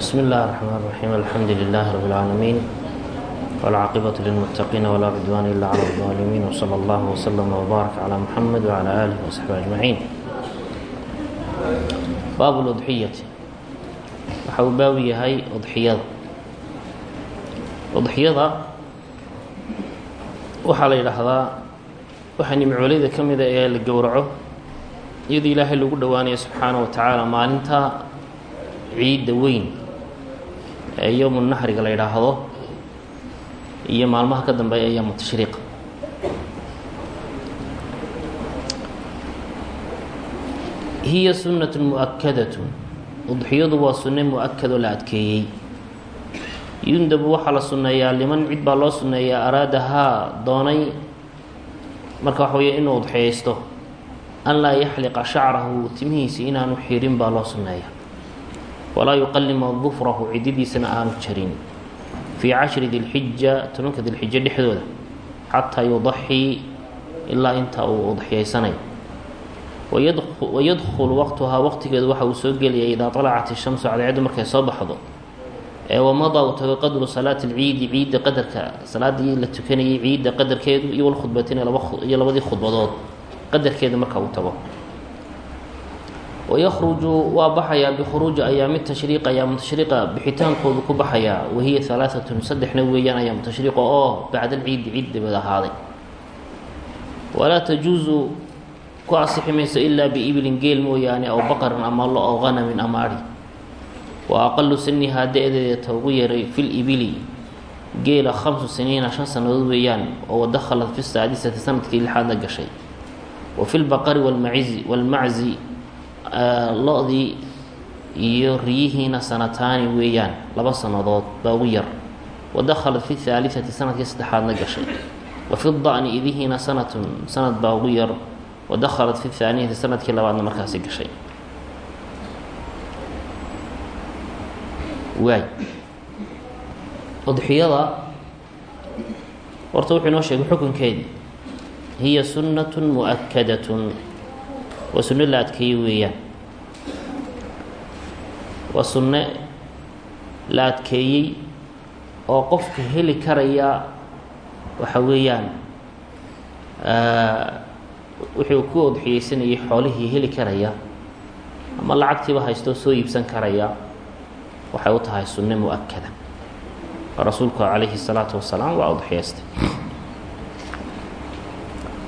بسم الله الرحمن الرحيم الحمد لله رب العالمين والعاقبة للمتقين ولا عدوان إلا على الظالمين وصلى الله وسلم وبارك على محمد وعلى آله وصحبه أجمعين baabu اludxiyati waxa uu baabu yahay udxiyada udxiyada waxaa la yidhaahdaa waxaa nimcooleyda ka mida ee la gowraco iyadoo ilaahay lagu dhowaanayo subxaana wa tacaala maalinta ciidda weyn ee yowmu naxriga la yidhaahdo iyo maalmaha ka dambeeya ayaamu tashriiq. Hiya sunnatu mu'akadatun udxiyadu waa sunne mu'akadoo la adkeeyey. Yundabu waxaa la sunneeyaa liman cid baa loo sunneeyaa araadahaa doonay marka waxa weeye inuu udxiyaysto an laa yaxliqa shacrahu timihiisa inaanu xirin baa loo sunneeya walaa yuqallima dufrahu cididiisana aanu jarin. Fii cashri dilxija tobanka dilxijo dhexdooda xataa yudaxii ilaa inta uu udxiyaysanayo wayadkhulu waqtuhaa waqtigeedu waxa uu soo gelaya idaa alacat ishamsu cadceeddu markay soo baxdo ee wamadaa uu tago qadru salaati lciidi ciidda qadarka salaadii la tukanayay ciidda qadarkeedu iyo walkhudbatin iyo labadii khudbadood qadarkeedu marka uu tago wayakhruju waa baxayaa bikhuruuji ayaami tashriiq ayaamu tashriiqa bixitaankoodu ku baxayaa wahiya alaaatun saddexna weeyaan ayaamu tashriiqa oo bacda alciidi ciid dabeed ahaaday walaa tajuusu ku asixi mayso ilaa biibilin geel mooyaane aw baqarin ama lo aw hanamin ama adhi wa aqalu sinihaa da-deeda ugu yaray fil ibili geela khamsu siniina shan sannadood weeyaan oo wadakhalat fi saadisati sannadkii lixaadna gashay wa fi lbaqari walmacizi walmaczi lo-dii iyo riyihiina sanataani weeyaan laba sannadood baa ugu yar. Wadakhalat fi haalisati sannadkii saddexaadna gashay. Wa fi da'ni idihiina sanatun sanad baa ugu yar. Wadakhalat fi haaniyati sannadkii labaadna markaasi gashay. Waay. Udxiyada horta wuxuu inoo sheegay xukunkeedii hiya sunnatun mu'akadatun waa sunno la adkeeye weeyaan. Waa sunne la adkeeyey oo qofka heli karaya waxa weeyaan wuxuu ku odxiyeysanayay xoolihii heli karaya ama lacagtiiba haystoo soo iibsan karaya waxay u tahay sunne mu'akada rasuulku calayhi الsalaatu wasalaam waa odxiyaystay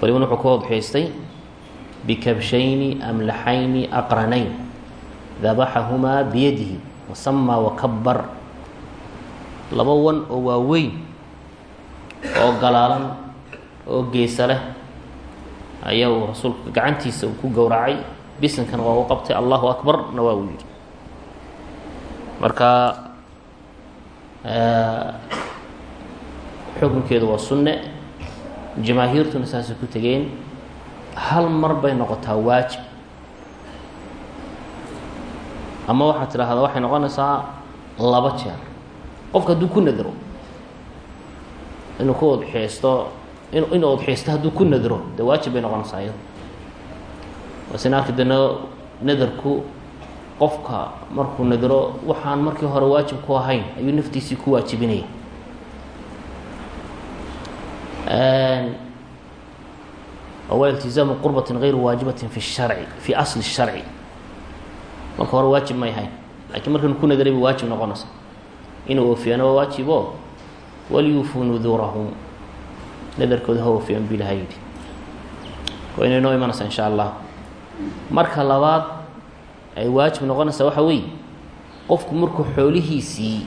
walibana wuxuu ku odxiyaystay bikabshayni amlaxayni aqranayn dabaxahumaa biyadihi wasamaa wakabar laba wan oo waaweyn oo galaalan oo geesa leh ayaa uu rasuulku gacantiisa uu ku gowracay bisankana waa u qabtay allahu akbarna waa uu yidhi marka xukunkeedu waa sunne jamaahiirtuna saasay ku tegeen hal mar bay noqotaa waajib. Ama waxaad tidhaahdaa waxay noqonaysaa laba jeer. Qofka hadduu ku nadro inuu ku odxiyaysto in inuu odxiyaysto hadduu ku nadro dee waajib bay noqonaysaa iyado waasina arki dano nadarku qofka markuu nadro waxaan markii hore waajib ku ahayn ayuu naftiisii ku waajibinaya waa iltizaamu qurbatin gayru waajibatin fi sharci fi asli sharci marka hore waajib may ahayn laakiin markan ku nadray bay waajib noqonaysa inuu oofiyana waa waajibo waliyuufuu nuduurahum nadarkooda ha oofiyan bu ilaha yidhi waa inay noo imanaysaa insha allah marka labaad ay waajib noqonaysaa waxa weeye qofku markuu xoolihiisii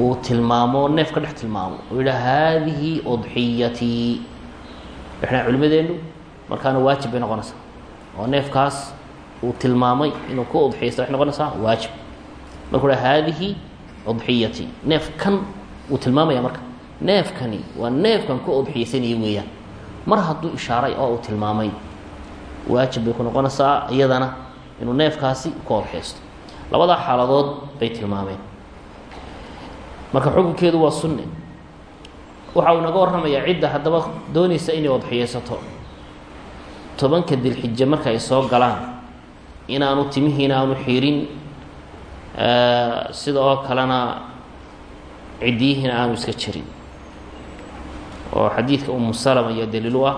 uu tilmaamo neef ka dhex tilmaamo uu yidhaha haadihi udxiyatii waxna culimadeennu markaana waajib bay noqonaysaa. Oo neefkaas uu tilmaamay inuu ku udxiyaysta waxay noqonaysaa waajib. Markuu ha haadihi udxiyatii neef kan tilmaamaya marka. Neefkani waa neefkan ku udxiyaysanaya weeyaan. Mar hadduu ishaaray oo uu tilmaamay waajib bay ku noqonaysaa iyadana inuu neefkaasi ku odxaysto labadaa xaaladood bay tilmaameen. Marka xukunkeedu waa sunne waxa uu naga warramayaa cidda haddaba doonaysa inay odxiyaysato tobanka dilxije marka ay soo galaan inaanu timihiina aanu xirin sida oo kalena ciddiyihiina aanu iska jirin. Oo xadiidka umu salama iyo daliil u ah.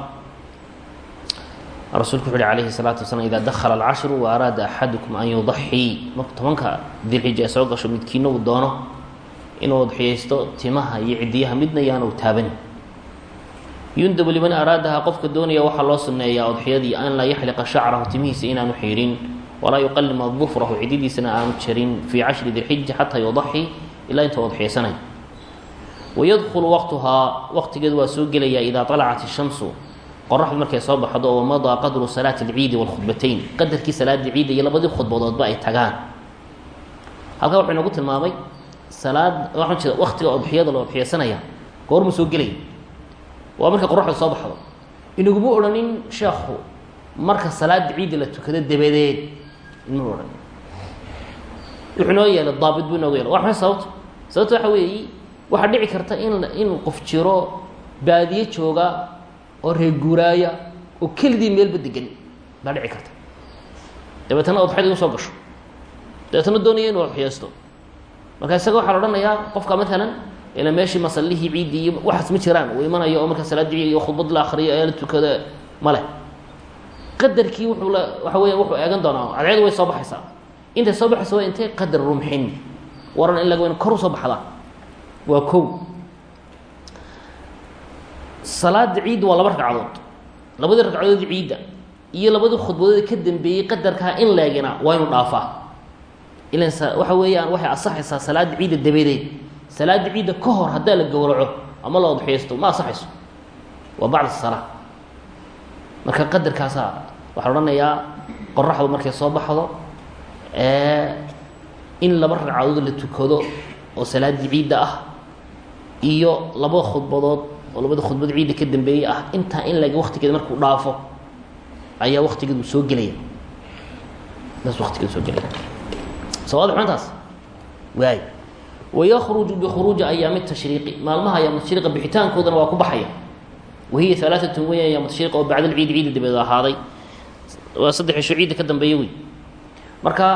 Rasuulku wuxu uhi alayhi الsalaatu wasalaam ida dakhala alcashru wa araada axadukum an yudaxii. Marku tobanka dilxija ay soo gasho midkiina uu doono inuu udxiyaysto timaha iyo ciddiyaha midna yaanu taaban yundabu liman araadaha qofka doonaya waxaa loo suneeyaa udxiyadii an laa yaxliqa shacrahu timihiisa inaanu xiirin walaa yuqalima dufrahu cididiisana aanu jarin fii cashri dilxija xataa yudaxi ilaa inta udxiyaysanay wayadkhulu waqtuhaa waqtigeedu waa soo gelayaa idaa alacat ishamsu qoraxdu markay soo baxdo oo madaa qadru salaati alciidi walkhudbatayn qadarkii salaada ciidda iyo labadii khudbadoodba ay tagaan. Halkaa wuxuu inagu tilmaamay salaad waxaan jeeda waktiga udxiyada la udxiyaysanaya goormuu soo gelaya waa markay qoraxdu soo baxdo. Inaguma odhanin sheekhu marka salaada ciidda la tukado dabadeed inma odhan wuxuu inoo yeelay daabit buu inoogu yeelay. Waa maxay sababta sababta waxa weeye waxaa dhici karta in in qof jiro baadiye jooga oo reeguuraaya oo kelidii meelba degan baa dhici karta. Dabeetana udxyada inu soo gasho? Dabeetana doonaya inu udxiyaysto marka isaga waxaa la odhanayaa qofka maalan ila meeshii masallihii ciiddii waxaas ma jiraan uu imanayo oo marka salaad ciid khudbad la akriyo ee la tukado male qadarkii wuxuu la waxa weya wuxuu eegan doonaa cadceedu way soo baxaysaa. Intay soo baxaysa waa intay qadar rumxin? Waran in laga kor u soo waa kow. Salaada ciidda waa laba ragcadood. Labadii ragcadood ciidda iyo labadii khudbadood ka dambeeyey qadarkaa in leegina waa inu dhaafaa ilan waxa weeyaan waxay asaxaysaa salaada ciidda dabadeed. Salaada ciidda ka hor haddaa la gowraco ama la odxiyaysto ma asaxayso. Waa bacd salaa marka qadarkaasaa waxaa odhanayaa qoraxdu markay soo baxdo in laba ragcadood la tukado oo salaadii ciidda ah iyo laba khudbadood oo labada khudbad ciidda ka dambeeyey ah intaa in lag waktigeeda markuu dhaafo ayaa waktigeedu soo gelaya. Daas waktigeedu soo gelaya sawad xuntaas. Waay. Wayakruju bikhuruuji ayaami tashriiqi. Maalmaha ayaam tashriiqa bixitaankoodana waa ku baxaya. Wahiya alaaatun weya ayaam tashriiq oo bacda alciidi ciidda dabeed ahaaday. Waa saddex isho ciidda ka dambeeya wey marka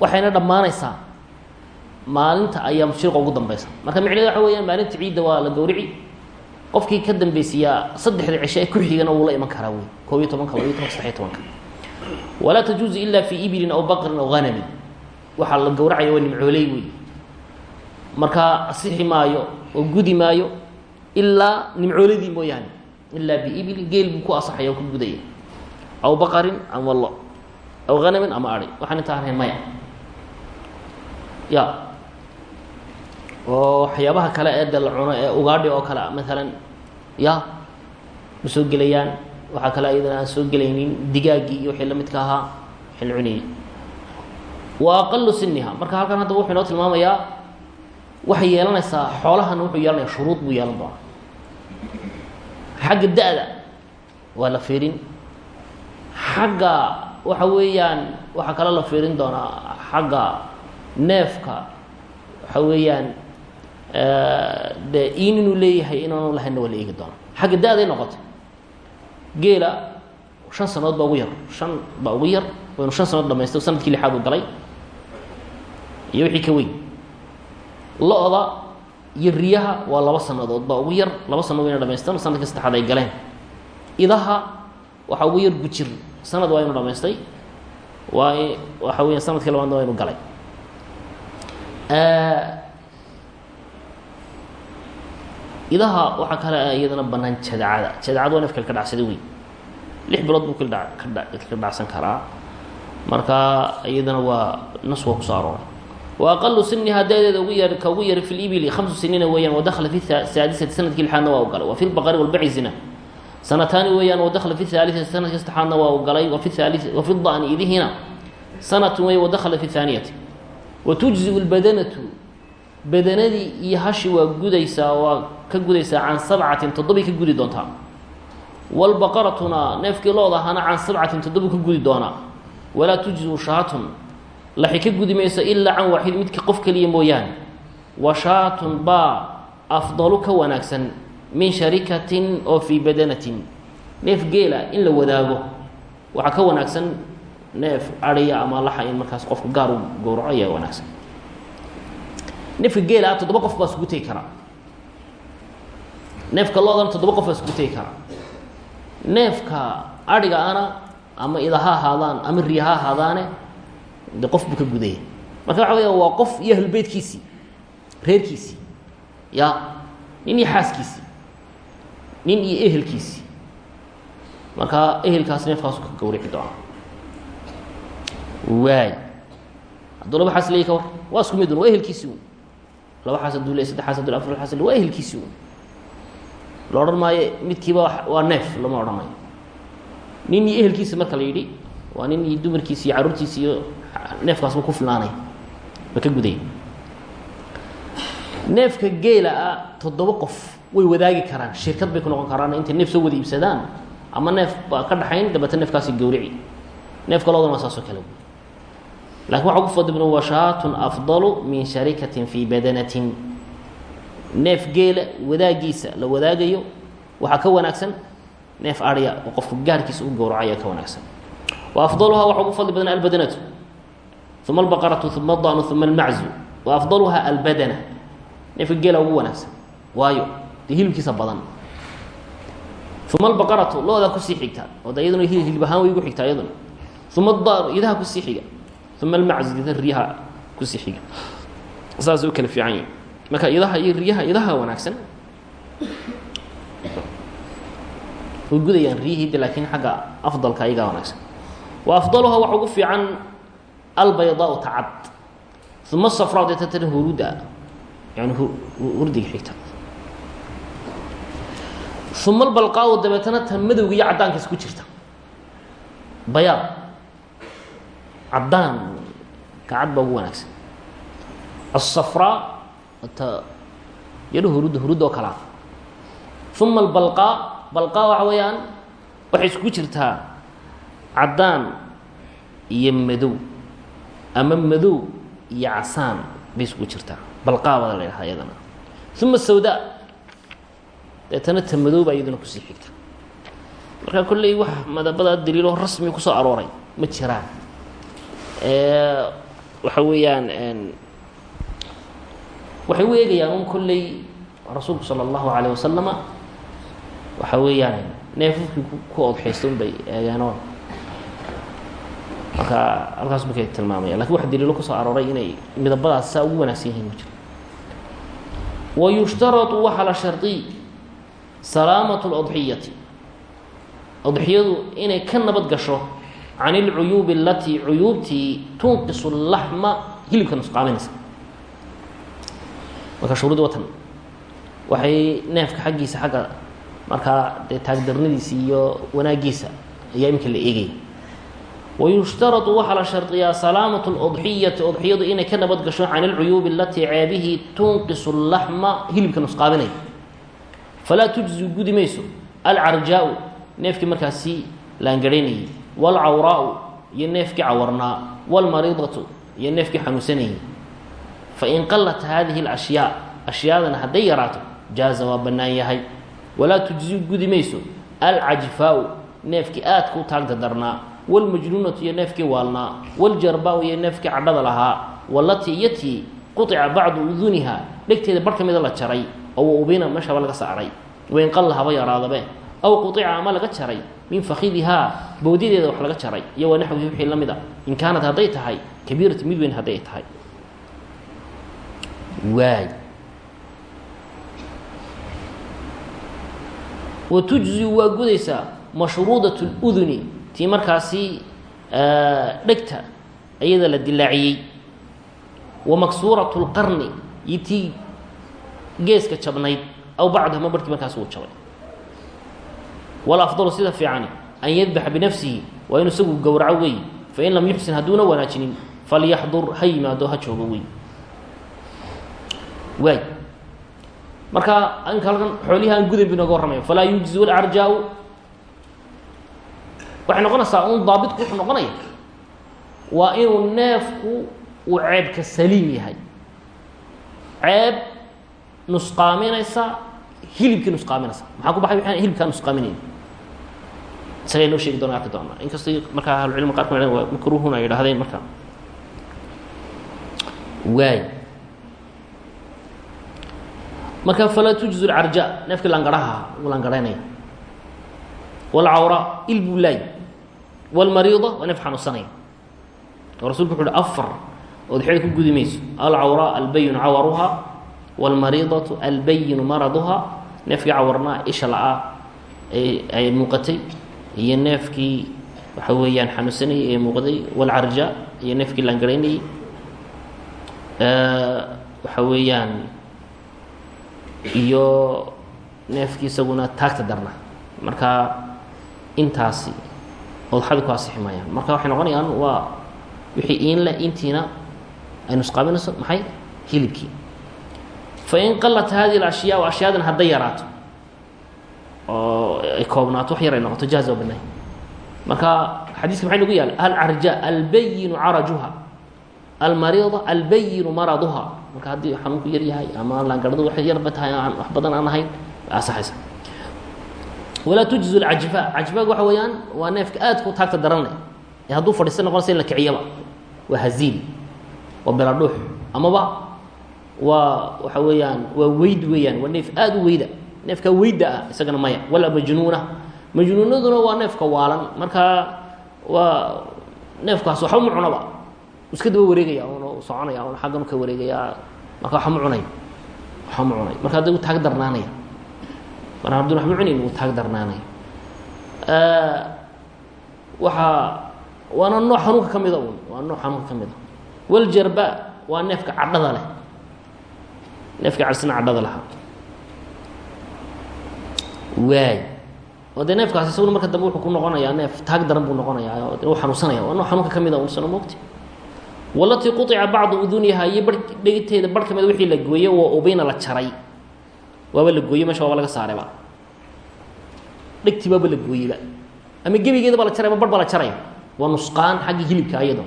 waxayna dhammaanaysaa maalinta ayaam tashriiqa ugu dambeysa marka micneed waxa weyaan maalinta ciidda waa la gowrici. Qofkii ka dambeysiyaa saddexda cisho ee ku xigana wuu la iman karaa wey koob iyo tobanka labiyo tobanka saddexiyo tobanka walaa tajuuzu ila fi ibilin aw baqrin aw hanamin waxaa la gowracaya waa nimcooley wey marka asixi maayo oo gudi maayo ilaa nimcooladii mooyaane ilaa biibili geel buu ku asaxaya oo ku gudaya. Aw baqarin ama lo aw hanamin ama ari. Waxaan intaa ahayn maya. Ya. Oo waxyaabaha kale ee de la cuno ee ugaadhi oo kale maalan ya ma soo gelayaan waxaa kale ayadana aan soo gelaynin digaaggii iyo wixii la midka ahaa wixii la cunayay. Wa aqalu siniha marka halkan hadda wuxuu inoo tilmaamayaa waxay yeelanaysaa xoolahana wuxuu yeelanaya shuruud buu yeelan doonaa. Xagga da-da waa la fiirin. Xagga waxa weeyaan waxaa kale la fiirin doonaa xagga neefka waxa weeyaan de in inuu leeyahay inaanu lahaynna waa la eegi doonaa. Xagga da-day noqotay geela shan sanood baa ugu yar. Shan baa ugu yar. Waynu shan sanood dhamaystay sannadkii lixaad uu galay iyo wixii ka weyn. Lo-da iyo riyaha waa laba sanadood baa ugu yar. Laba sanadood wayna dhamaystan sannadkii saddexaad ay galeen. Idaha waxaa ugu yar gujir. Sanad waa inu dhamaystay. Waa waxa weya sannadkii labaadna waa inu galay idaha waxaa kale iyadana banaan jadacada. Jadacada waa neef kale ka dhacsada wey lix bilood buu ka dhacsan karaa. Marka iyadana waa nas waa ku soo arooray wa aqalu siniha da-deeda ugu yar ka ugu yara fi libili hamsu siniina weeyaan wadakhala fi saadisati sannadkii lixaadna waa u wa fi lbaqari walbacizina sanataani weeyaan wadakhala fi haalisati sannadkii saddexaadna waa u galay. Wafi haali wafi da'ni idihina sanatun wey wadakhala fi haaniyati wa tujziu lbadanatu badanadii iyo hashi waa gudaysaa waa ka gudaysaa can sabcatin toddobay ka gudi doontaa. Walbaqaratuna neefkii looda ahana can sabcatin toddobu ka gudi doonaa walaa tujziu shaatun laxi ka gudi mayso ilaa can waaxid midka qof keliya mooyaane. Wa shaatun baa afdalu ka wanaagsan min sharikatin oo fii badanatin. Neef geela in la wadaago waxaa ka wanaagsan neef ariya ama laxa in markaas qofku gaar u gowraco ayaa wanaagsan. Neefka geela ah toddoba qof baa iskugu tegi karaa neefka lo-dana toddoba qof baa iskugu tegi karaa neefka adhiga ana ama ida ha ahaadaan ama riya ha ahaadaane de qof buu ka gudaya marka waxa weya waa qof iyo ahlubeytkiisii reerkiisii ya nin iyo xaaskiisii nin iyo ehelkiisii marka ehelkaas neefkaasu ka gawrici doona. Waay. Hadduu laba xaas leeyi ka war waa isku midun waa ehelkiisii un laba xaas hadduu leey saddex xaas haduu le afar xaas le waa ehelkiisii un la odhan maayo midkiiba waa neef lama odhanayo nin iyo ehelkiisa marka la yidhi waa nin iyo dumarkiisi iyo carruurtiisi iyo neefkaasba ku filnaanay ba ka gudaya neefka geela ah toddoba qof way wadaagi karaan shirkad bay ku noqon karaan intay neef soo wada iibsadaan ama neef baa ka dhaxayn dabeeta neefkaasi gawrici neefka loodana waa saasoo kale. Lakin waxa ugu fadibna wa shaatun afdalu min sharikatin fii badanatin neef geela wadaagiisa la wadaagayo waxaa ka wanaagsan neef arya oo qofku gaarkiisa u gowraco ayaa ka wanaagsan. Wa waxa ugu fadli badan albadanatu uma albaqaratu uma adanu uma almaczu. Wa albadana neefka geela ugu wanaagsan. Waayo dee hilibkiisa badan. Uma albaqaratu loodaa ku sii xigta oo iyaduna hilib ahaan way ugu xigtaa iyaduna. Uma adanu idaha ku sii xiga. Uma almaczu ida riyaha ku sii xiga. Saasay u kala fiican yihiin marka idaha iyo riyaha idaha wanaagsan. Gudayaan riyihii laakiin xagga afdalka ayagaa wanaagsan. Wa afdaluhaa waxa ugu fiican albaydaau tacad. Uma safraa deeta tana huruda yani hurdiga xigta uma albalqaau dabeetana ta madowga iyo caddaanka isku jirta. Bayaad. Caddaan. Kacad baa ugu wanaagsan. Asafraa yadho hurudda hurudda oo kalaa uma albalqaa balqaa waxa weeyaan waxay isku jirtaa caddaan iyo madow ama madow iyo casaan bay isku jirtaa balqaa baa la ydhahaa iyadana uma sawda deetana ta madow baa iyaduna ku sii xigta marka kolley wax madabada daliilo rasmi ku soo arooray ma jiraan waxa weeyaan waxay u eegayaan un kolley rasuulku sala allahu alayh wasalama waxa weeyaan neefafkii ku odxaysta un bay eegeenoo marka halkaas markay tilmaamaya laakiin wax daliilo ku soo arooray inay midabadaas saa ugu wanaagsan yihiin ma jiro wa yushtaratu waxaa la shardiy salaamatu اlodxiyati odxiyadu inay ka nabad gasho can اlcuyuubi alatii cuyuubtii tunqisu laxma hilibka nusqaaminaysa marka shuruudi watan waxay neefka xaggiisa xagga markaa dee taagdarnadiisa iyo wanaagiisa ayaa iminka la eegaya wayushtaradu waxaa la shardiyaa salaamatu اlodxiyati odxiyadu inay ka nabad gasho can اlcuyuubi alatii ceebihii tunqisu laxma hilibka nusqaaminaya falaa tujzi gudi mayso alcarjaau neefkii markaasi laangaraynayay wاlcawraau iyo neefkii cawarnaa wاlmariidatu iyo neefkii xanuunsanayay fain qalat hadihi اlashyaa ashyaadana hadday yaraato jaaza waa bannaan yahay walaa tujzi gudi mayso alcajfaau neefkii aadka u taagta darnaa wاlmajnuunatu iyo neefkii waalnaa wاljarbaau iyo neefkii cadhada lahaa walatii iyo tii quطica bacdu uduniha dhegteeda bar ka mida la jaray oo ubina meeshaba laga saaray wain qalla haba yaraadabe aw quطica ama laga jaray min fakidihaa bowdyadeeda wax laga jaray iyo waa naxwihi wixii la mid a in kaanat hadday tahay kabiiratu mid weyn hadday tahay waay wa tujziu waa gudaysaa mashruudat اluduni tii markaasi dhegta iyada la dilaaciyey. Wa maksuurat اlqarni iyo tii geeska jabnayd aw bacdu barkii markaas uu jabay. Walafdalu sida fiicani an yadbaxa binafsihi waa inu isagu gowraco weey fain lam yuxsin hadduuna wanaajinin falyaxdur ha yimaado ha joogo wey waay marka inka halkan xoolihi aan gudan bu inooga warramaya falaa yujzi lcarjaa-u waxay noqonaysaa un daabitku wuxuu noqonaya waa inuu neefku uu ceebka saliim yahay. Ceeb nusqaaminaysa hilibkii nusqaaminaysa. Maxaa ku baxay waxaan hilibkaa nusqaaminayn? Isaga inoo sheegi doona arki doonaa. Inkastoo markaa ahlucilmi qaar ka waa makruuhun ay yidhahdeen marka waay marka falaa tujzu lcarja neefkii langarhaha wuu langarhaynaya wاlcawra il buu laay wاlmariida waa neef xanuunsanaya oo rasulku wuxu uhi afar ood xeed ku gudi mayso alcawra albayinu cawaruha wاlmariidatu albayinu maraduha neefkii cawarnaa isha la-aa ay muuqatay iyo neefkii waxa weeyaan xanuunsanayay ee muuqday wاlcarja iyo neefkii langarhaynayay waxa weeyaan iyo neefkii isaguna taagta darna. Marka intaasi odxadi ku asixi marka waxay noqonayaan waa wixii iinle intiina ay nusqaaminayso maxay? Hilibkii. Fain qalat hadihi اlashyaa ashyaadan hadday yaraato oo ay koobnaato wax yar ay noqoto jaaza banay marka xadiiska maxay nagu yaalla alcarja albayinu carajuha. Almariida albayinu maraduha marka haddii xanuunku yar yahay ama laangarhadu waxay yarba tahay aan wax badan aan ahayn asaxaysa walaa tujzu lcajfa cajfaag waxa weeyaan waa neefka aadka u taagta daran leh. Ee hadduu fadhiista noqonaysa in la kiciyaba. Waa haziil waa beladhuux amaba waa waxa weeyaan waa weyd weeyaan waa neef aada u weyda. Neefka weyda ah isagana maya. Walaa majnuuna. Majnuunaduna waa neefka waalan. Marka waa neefkaas waxba ma cunaba iska daba wareegaya soconaya un xaggan ka wareegaya marka waxba ma cunayo waxba ma cunayo marka hadda u taag darnaanaya. Mar haddun waxba cunayn wuu taag darnaanaya. Waxaa waana nooc xanuunka ka mida un waa nooc xanuunka ka mida. Waljarba waa neefka cadhada leh. Neefka cadsina cadhada lahaa waay. Oo dee neefkaas isaguna marka dambe wuxuu ku noqonayaa neef taag daran buu noqonayaa u xanuunsanaya. Waa nooc xanuunka ka mida un sano moogti walatii quطica bacdu uduniha iyo bar dhegteeda bar ka mida wixii la gooye waa ubeyna la jaray waaba la gooye mesha waaba laga saarayba dhegtii baaba la gooyeyba ama gebigeeda baa la jaraya ma bar baa la jaraya waa nusqaan xaggii hilibka ayado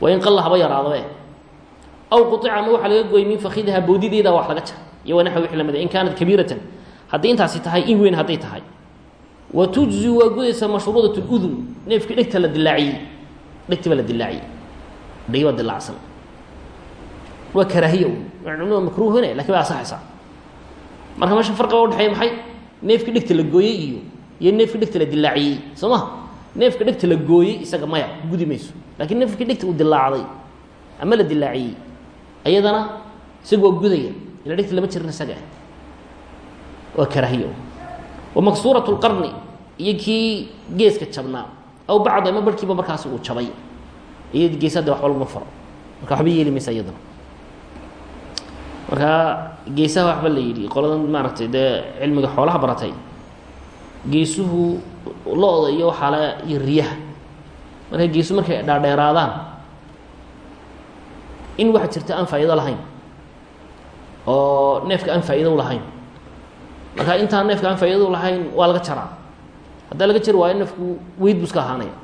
waa in qalla haba yaraadabe aw quطica ama waxaa laga gooyey min fakidiha bowdideeda wax laga jar iyo wanaxwi wixii lamida in kaanat kabiiratan hadday intaasi tahay in weyn hadday tahay wa tujzi waa gudaysaa mashruudat اludun neefkii dhegta la dilaaciyey dhegtii baa la dilaaciyey dhegi baa dilaacsan waa karaahiya waa makruuhine laakiin waa asaxaysaa marka meesha farqiga udhexeeya maxay? Neefkii dhegta la gooyey iyo iyo neefkii dhegta la dilaaciyey soo ma? Neefka dhegta la gooyey isaga maya gudi mayso. Lakiin neefkii dhegta uu dilaacday ama la dilaaciyey ayadana isaga waa gudaya ila dhegta lama jirin isaga. Waa karaahiya wa maksuurat lqarni iyo kii geeska jabnaa. Aw bacd ama barhkiiba markaasi uu jabay iyad geesada waxba laguma faro marka waxba yeeli maysa iyadana marka geesaha waxba la yidhi qoladan maaragtay dee cilmiga xoolaha baratay. Geesuhu lo-da iyo waxaale iyo riyaha. Marka geesuhu markay dhaadheeraadaan in waxa jirta aan faa'iido lahayn oo neefka aan faa'iido lahayn. Marka intaan neefka aan faa'iidadu lahayn waa laga jaraa. Haddaa laga jari waayo neefku weyd buu iska ahaanaya.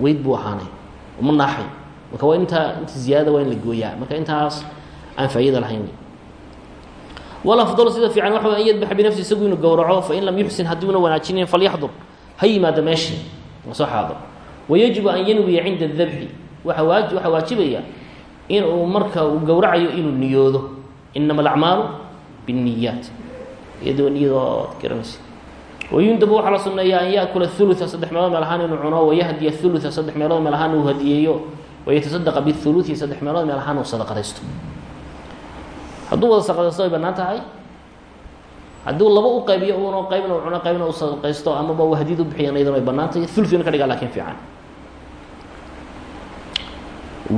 Weyd buu ahaanaya ma naaxay marka waa intaa inta ziyaadada waa in la gooyaa. Marka intaas aan faa'iida lahayn. Walafdalu sida fiican waxa way an yadbaxa binafsi isagu inuu gowraco fain lam yuxsin haddiuna wanaajinayn falyaxdur. Ha yimaado meeshii ma soo xaado. Wayajibu an yanwiya cinda adabxi waxa waaji waxaa waajibaya in uu marka uu gowracayo inuu niyoodo. Inama alacmaalu binniyaat. Iyadoo niyadoo garanaysa wayundabu waxaa la sunneeyaa an yaakula hulua saddex meelood meel ahaan inuu cuno wayahdiya hulua saddex meelood meel ahaan uu hadiyeeyo wayatasadqa bihuluثi saddex meelood meel ahaan uu sadaqadaysto hadduu wada sadaqadaysto way bannaan tahay hadduu laba u qaybiyo uno qaybna u cuno qaybna uu sadaqaysto amaba uu hadiyad u bixiyan iyadana way bannaan tahay ulina ka dhigaa laakiin fiican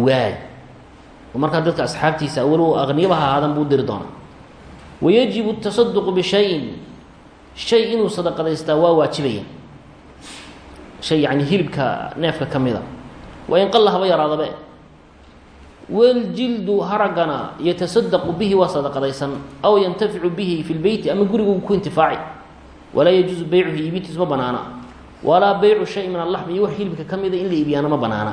waay markaa dadka asxaabtiisa walow aqniyaba ha ahaadan buu diri doonaa wayajibu tasaduqu bishayin shay inuu sadaqadaystaa waa waajibaya. Shay yani hilibka neefka ka mida. Waa in qalla haba yaraadabe. Waljildu haragana yatasadaqu bihi waa sadaqadaysan. Aw yantaficu bihi fi lbeyti ama gurigu ku intifaaci. Walaa yajuusu beycuhu iibintiisu ma banaana. Walaa beycu shay min alaxmi iyo wax hilibka ka mida in la iibiyaana ma banaana.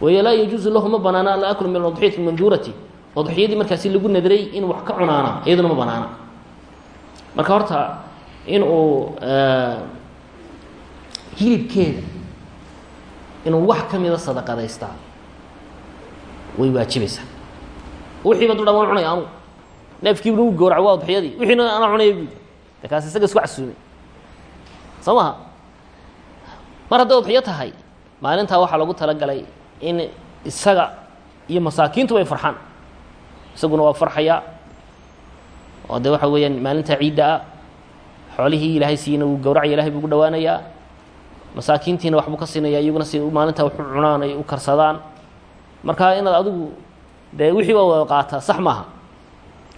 Wayo laa yajuusu lahu ma banaana an la aklu min adxiyati manduurati odxiyadii markaasi lagu nadray in wax ka cunaana iyaduna ma banaana. Marka horta in uu hilibkeeda inuu wax ka mida sadaqadaystaa way waajibaysaa wixiiba dudhan waan cunaya anugu neefkiibna u waa udxiyadii wixiina anaa cunaya buudi de kaas isaga isku casuumay soo mar hadday udxiyo tahay maalintaa waxaa lagu talagalay in isaga iyo masaakiintu way farxaan. Isaguna waa farxayaa oo de waxa weeyaan maalintaa ciidda ah xoolihii ilaahay siiyena wuu gowracaya ilahay buu gu dhawaanayaa masaakiintiina waxbuu ka siinaya iyaguna si maalintaa waxu cunaan ay u karsadaan. Marka inaad adigu dee wixii baa wada qaataa sax maaha.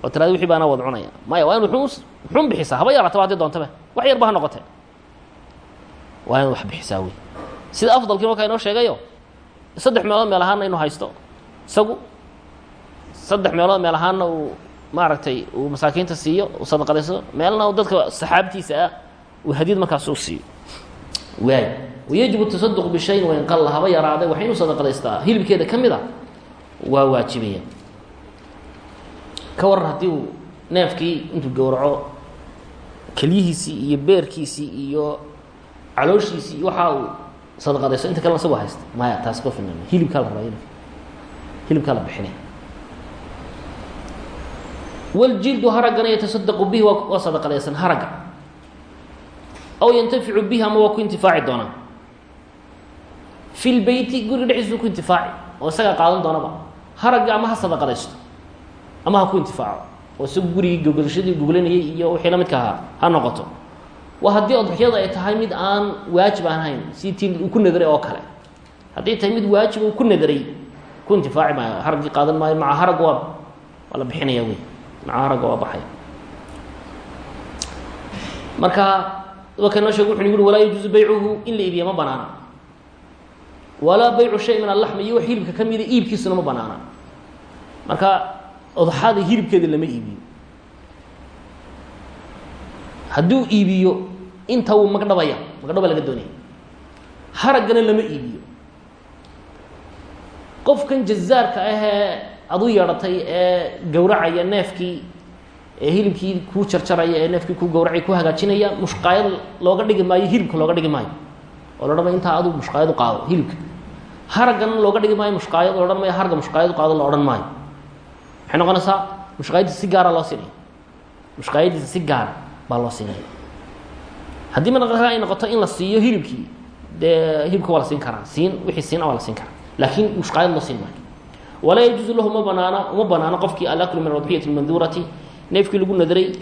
Oo tirada wixii baana wada cunaya. Maya waa in wuxuu wuxuun bixisaa. Haba yaraataba haddii doontaba wax yarba ha noqotee. Waa inaad wax bixisaa wey. Sida afdalkii markaa inoo sheegayo saddex meelood meel ahaanna inuu haysto. Isagu saddex meelood meel ahaanna uu maaragtay uu masaakiinta siiyo uu sadaqadayso meelna uu dadka saxaabtiisa ah uu hadiyad markaas u siiyo. Waay. Wayajibu tasaduq bishayin wain qalla haba yaraaday wax inuu sadaqadaystaa hilibkeeda ka mid a waa waajibaya. Ka waran haddii uu neefkii intuu gowraco kelyihiisii iyo beerkiisii iyo calooshiisii iyo waxaa uu sadaqadayso inta kalena isagoo haysta maya taasi ka filnama hilibkaa la rabaa hilibkaa la bixinaya waljildu haraggana yatasadaqu bihi waa sadaqadaysan haragga aw yantaficu bihi ama waa ku intifaaci doonaa fi lbeyti guriga dhexdiisu ku intifaaci oo isagaa qaadan doonaba haragga ama ha sadaqadaysto ama ha ku intifaaco oo isagu gurigii gogodashadii goglanayay iyo wixii la ahaa ha noqoto waa haddii odxiyada ay tahay mid aan waajib aan hayn si tii uu ku nadaray oo kale haddii tahay mid waajib uu ku nadaray ku intifaaci maayo haraggii qaadan maayo maca haragga waa waa la bixinaya wey maca haragga waa baxaya marka waka noo sheeg wuxu walaa yajuusu baycuhu in la ma banaana. Walaa baycu shay min alaxmi iyo wax hilibka ka mida iibkiisuna ma banaana. Marka odxaada hilibkeeda lama iibiyo. Hadduu iibiyo inta wuu magdhabaya magdhaba laga doonaya haraggana lama iibiyo. Qofkan jazaarka ahee adu yeedhatay ee gowracaya neefkii ee hilibkii kuu jarjaraya ee neefkii kuu gowracaya ku hagaajinaya mushqaayad looga dhigi maayo hilibka looga dhigi maayo. Oo la odhan intaa adu mushqaayad qaado hilibka. Haraggana looga dhigi maayo mushqaayad la odhan maayo harga qaado la odhan maayo. Maxay noqonaysaa mushqaayadiisa si gaara loo siinaya mushqaayadiisa si gaara baa loo siinaya haddii marka ay noqoto in la siiyo hilibkii dee hilibka waa la siin karaa siin wixii siina waa la siin karaa. Laakiin mushqaayad loo siin maayo walaa yajuusu lahu ma banaana uma banaano qofkii alaklu min adxiyati lmanduurati neefkii lagu nadaray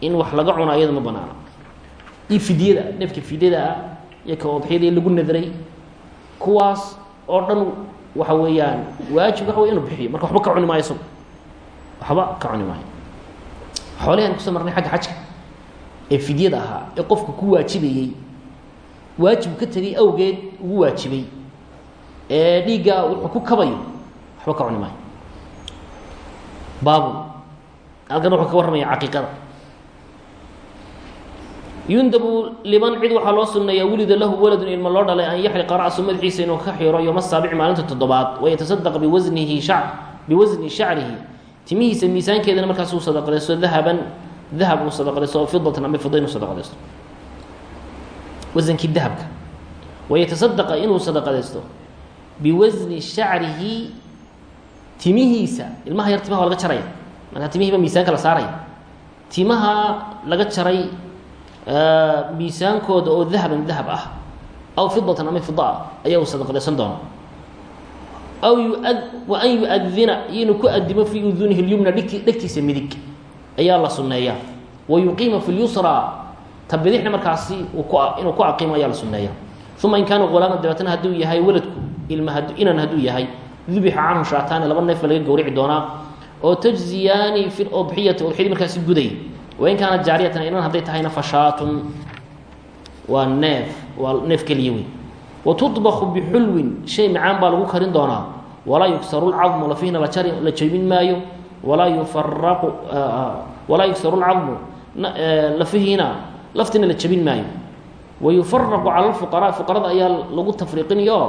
in wax laga cuno iyada ma banaano iyo fidyada neefka fidyada ah iyo ka odxiyadii lagu nadaray kuwaas oo dhan waxa weeyaan waajib waxa wey inu bixiyo. Marka waxba ka cuni maayo isagu. Waxba ka cuni maayo. Xoolihi aan ku soo marnay xagga xajka ee fidyada ahaa ee qofka ku waajibayey waajib ka tegay awgeed ugu waajibay ee dhiigga wuxuu ku kabayo waxba ka cuni maayo. Baabun halkan wuxuu ka warramaya caqiiqada. Yundabu liman cid waxaa loo sunneeyaa wulida lahu waladun ilma loo dhalay an yaxriqa ra'su madaxiisa inuu ka xiro yoma saabici maalinta toddobaad wayatasadaq biwasnihi shac biwasni shacrihi. Timihiisa miisaankeedana markaas uu dahaban dahab uu sadaqadaysto fidatan ama fida inuu sadaqadaysto wasankii dahabka. Wayatasaddaqa inuu sadaqadaysto. Biwasni shacrihi timihiisa ilmaha yar timaha laga jaraya markaa timihiiba miisaanka la saaraya timaha laga jaray miisaankooda oo dahaban dahab ah. Aw fidatan ama fida ah sadaqadaysan doona aw yuad wa an yu-adina iyo inuu ku adimo fii udunihi lyumna dhigti dhegtiisa ayaa la sunneeyaa wa yuqiima fi lyusra ta bidixna markaasi inuu ku aqiimo ayaa la sunneeya. Uma in kaana hulaaman dabeetana hadduu yahay waladku ilma inan hadduu yahay dubixa canhu shaataani laba neef ba laga gowrici doonaa oo tajziyaani fi udxiyati udxiyadii markaasi guday wain kaanat jaariyatan inan hadday tahayna fashaatun waa neef waa neef keliya wey wa tudbaku bixulwin shay macaan baa lagu karin doonaa walaa yugsaru lcadmu lafihna la jebin maayo walaa yufaraqu walaa yugsaru lcadmu lafihiina laftina la jebin maayo wayufaraqu cala lfuqaraa fuqarada ayaa lagu tafriiqinayo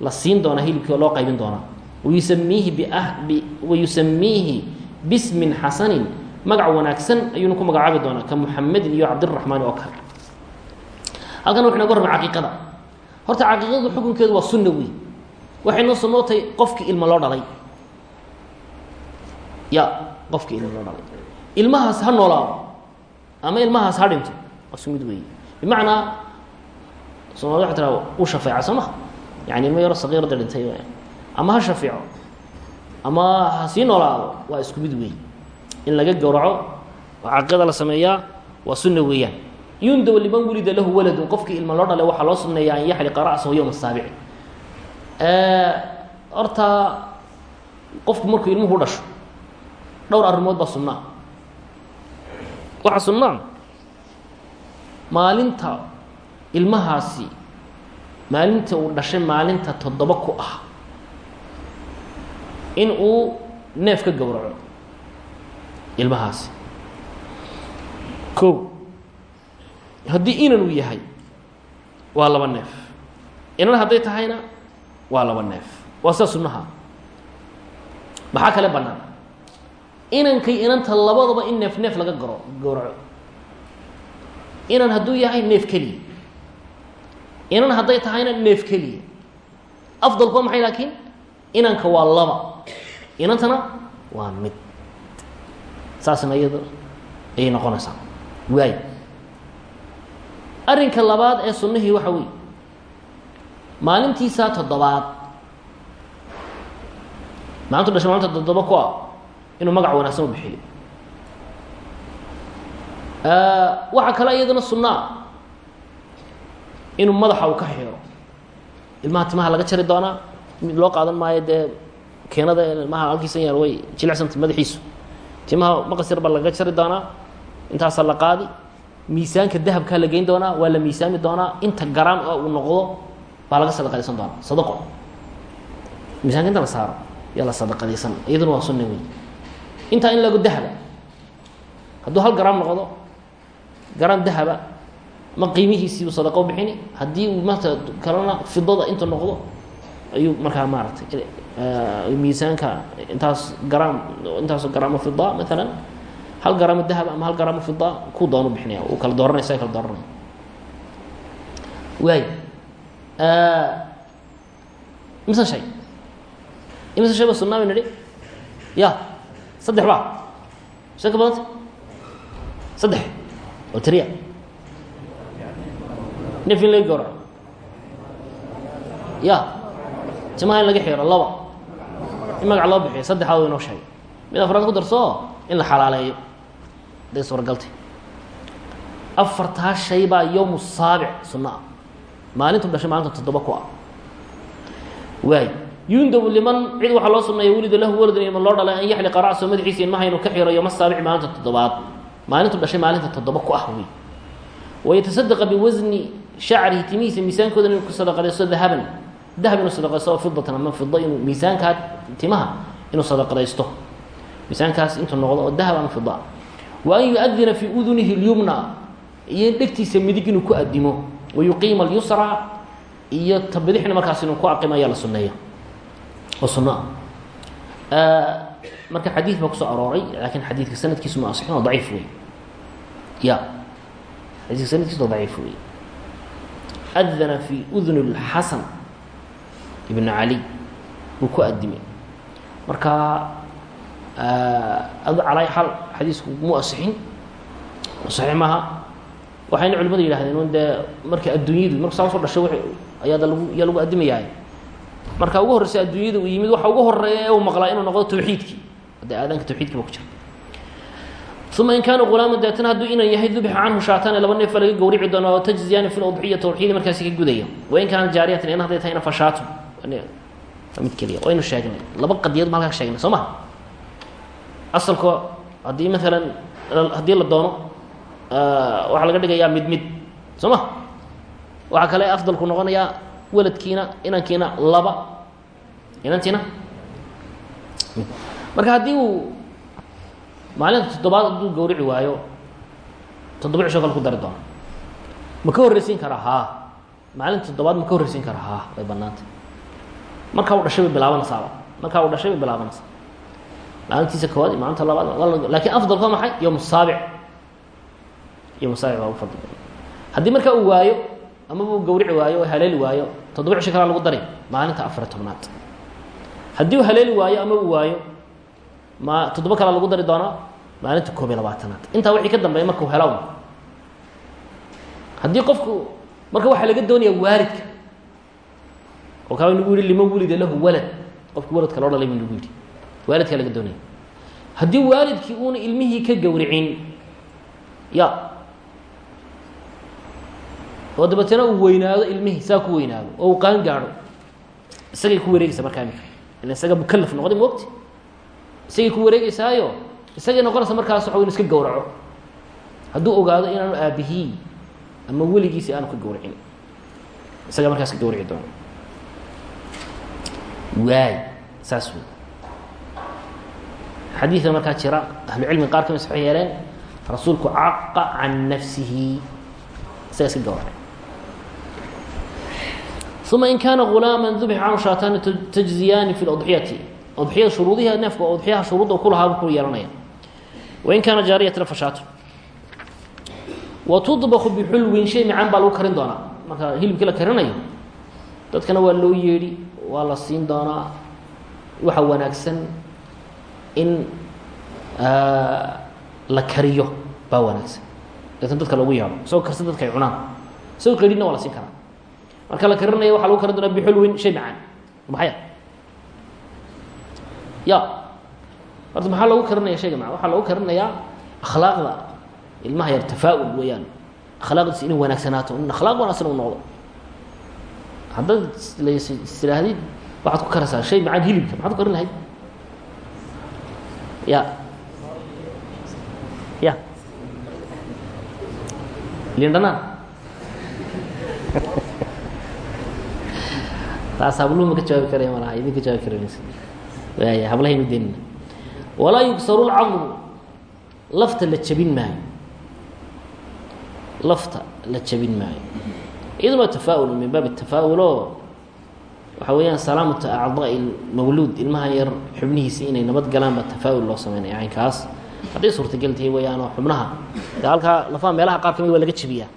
la siin doonaa hilibkii oo loo qaybin doonaa. Wayusamiihi bi wayusamiihi bismin xasanin magac wanaagsan ayuuna ku magacaabi doonaa ka muxamedin iyo cabdiraxmaan oo kale. Halkan wuxu inaga warramay caqiiqada. Horta caqiiqadu xukunkeedu waa sunna wey waxay noo sunootay qofkii ilmo loo dhalay. Ya qofkii ilmo loo dhalay. Ilmahaas ha noolaado ama ilmahaas ha dhinto waa su mid weeye bimacnaa soomali waa tiraa u shafeeca soo maha yani ilmo yaro saqiirada dhintay ama ha shafeeco ama ha sii noolaado waa isku mid weey in laga gowraco oo caqiida la sameeyaa waa sunna weeyaan yundaw liman wulida lahu waladun qofkii ilma loo dhalay waxaa loo sunneeyaa an yaxliqa ra'sahu yowma asaabici horta qofku markuu ilmuhu dhasho dhowr arrimood baa sunnaa waxaa sunnaa maalinta ilmahaasi maalinta uu dhashay maalinta toddoba ku ah. In uu neef ka gowraco. Ilmahaasi ko haddii inan uu yahay waa laba neef. Inan hadday tahayna waa laba neef. Waa sida sunnaha. Maxaa kale bannaan? Inankay inanta labadaba in neef neef laga garo gowraco. Inan hadduu yahay neef keliya inan hadday tahayna neef keliya. Afdalku waa maxay laakiin? Inanka waa laba. Inantana waa mid. Saasna iyado ayay noqonaysaa. Waay arrinka labaad ee sunnihii waxa weeye. Maalintiisaa toddobaad. Maalintu dhashay maalinta toddoba ku inuu magac wanaagsan u bixiyo. Waxaa kale iyadana sunnaa inuu madaxa uu ka xiro ilmaha timaha laga jari doonaa loo qaadan maayo dee keenada ilmaha halkiisan yaal way jilicsanta madaxiisu. Timaha maqas yar baa laga jari doonaa intaasaa la qaadi. Miisaanka dahabkaa la geyn doonaa waa la miisaami doonaa. Inta garaan oo uu noqdo baa laga sadaqadaysan doonaa. Sadaqo. Miisaanka inta la saaro yaa la sadaqadaysan iyaduna waa sunna wey intaa in lagu dahaba hadduu hal garaam noqdo garaan dahaba ma qiimihiisiibuu sadaqo bixini? Haddii uu maanta kalena fidada intu noqdo ayuu markaa maaratay miisaanka intaas garaam intaasoo garaamo fida maalan hal garaamo dahab ama hal garaamo fida ku doonu bixinaya uu kala dooranaya sa kala dooranaya waay imse shay? Imse shay ba sunnaa bay nidhi? Ya saddex ba shay ka badanta saddex. Oo tiriya nef in laga gowraco ya. Timaha in laga xiro laba. In magac loo bixiyo saddexaad inoo sheegay. Mid afraad ku darso in la xalaaleeyo. Haday suuragaltay. Afartaa shay baa yowmu saabic sunno ah maalintu dhashay maalinta toddoba ku ah. Waay. Yundabu liman cid waxaa loo sunneeya wulida lahu waladun iman loo dhalay an yaxliqa racso madaxiisa ilmaha inuu ka xiro yowma saabici maalinta toddobaad. Maalintu dhashay maalinta toddoba ku ah wey wayatasadqa biwasni shacrihi timihiisa miisaankooda inuu ku sadaqadaysto dahaban dahab inuu sadaqaysto oo fidatan ama fida inuu miisaankaa timaha inuu sadaqadaysto miisaankaas intuu noqdo oo dahab ama fida wa an yu-adina fii udunihi اlyumna iyo in dhegtiisa midig inuu ku adimo wayuqiima اlyusra iyo tabidixna markaas inuu ku aqimo ayaa la suneeya oo suno ah marka xadiid baa ku soo arooray laakiin xadiidka sanadkiisu ma asixin oo daciif wey ya xadiidka sanadkiisu waa daciif wey adana fi udni اlxasan ibn cali buu ku adimay marka calaa xaal xadiisku mu asixin saxiix maaha waxayna culimadu yidhahdeen un dee marka adduunyadu marku saa soo dhashay ayaada lagu yaa lagu adimayahay marka ugu horreysa adduunyada uu yimid waxa ugu horreeya ee uu maqlaa inuu noqdo tawxiidkii dee aadaanka tawxiidkii ku jira uma in kaana ghulaaman deetana hadduu inan yahay dubixa canhu shaatane laba neefa laga gowrici doono oo tajziyaani fi ludxiya tawxiidi markaasi ka gudaya wain kaana jaariyatan in hadday tahayna fashaatu mid keliya waynu sheegnay laba qadiyad ma halkaa ka sheegnay soo ma asalko haddii maalan haddii la doono waxaa laga dhigayaa mid mid soo ma waxaa kale afdalku noqonayaa waladkiina inankiina laba inantiina marka haddii uu maalinta toddobaad hadduu gawrici waayo toddoba cisho kale ku dari doono ma ka horreysiin karaa haa. Maalinta toddobaad ma ka horreysiin karaa haa way banaanta markaa u dhashay bay bilaabanaysaaba markaa u dhashay bay bilaabanaysaa maalintiisa koowaad iyo maalinta labaad laakiin afdalka waa maxay? Yowm saabic. Yowm saabic baa ugu fadli. Badan haddii markaa uu waayo amaba uu gawrici waayo oo haleeli waayo toddoba cisho kalaa lagu dari maalinta afariy tobnaad. Haddii uu haleeli waayo ama uu waayo ma toddoba kalaa lagu dari doonaa maalinta koob iyo labaatanaad. Intaa wixii ka dambeeya markau helaw haddii qofku marka waxaa laga doonaya waalidka oo kaa nagu yihi lima wulida lahu walad qofki waladka loo dhalay bu nagu yidhi. Waalidkaa laga doonaya. Haddii waalidkii uuna ilmihii ka gawricin ya oo dabeetana uu weynaado ilmihii saa ku weynaado oo uu qaan gaadho isagay ku wareegeysaa markaa imika ila isaga mukalaf noqday moogti isagay ku wareegeysaayo isagay noqonaysa markaas waxa inu iska gawraco hadduu ogaado inaanu aabihii ama weligiisi aanu ka gawricin isaga markaas ka gawrici doono. Waay saas wey xadiida markaa jira ahlucilmiga qaar ka mid waxay yeeleen rasuulku caqa can nafsihi isaga iska gawracay uma in kaana gulaama dubix canhu shaataani tajziyaani fi udxiyati udxiyada shuruudihi neefka udxiyaha shuruudda ku lahaa ku yeelanaya. Wain kaana jaariyatan fashaatu wa tudbaku bixulwin shay mican baa lagu karin doonaa. Marka hilibkii la karinayo dadkana waa loo yeedhi waa la siin doonaa. Waxa wanaagsan in la kariyo baa wanaagsan. Deetna dadka loogu yeedho isagoo karsan dadka ay cunaan. Isagoo qedhinna waa la siin karaa. Marka la karinaya waxaa lagu karin doonaa bixulwin shay macaan maxaya ya. Horta maxaa loogu karinaya shayga macaan waxaa loogu karinayaa akhlaaqda. Ilmaha yar tafaa-ul weeyaan. Akhlaaqdiisa inay wanaagsanaato in akhlaaq wanaagsan u noqdo. Haddaad istirahdid waxaad ku karaysaa shay macaan hilibka. Maxaad ku karin lahayd? Ya. Ya. Lindhanaan taas habluhu ma ka jawaabi karaya malaha idin ka jawaabi karamaysa hablahaynu denina walaa yugsaru lcadmu lafta la jabin maayo. Lafta la jabin maayo. Iyaduna waa tafaa-ul min baab tafaa-ulo waxa weeyaan salaamatu acdaai mawluud ilmaha yar xubnihiisi inay nabad galaan baa tafaa-ul loo sameynaya caynkaas. Hadday suurtagal tahay weeyaan oo xubnaha de lafaha meelaha qaar ka mid waa laga jabiyaa.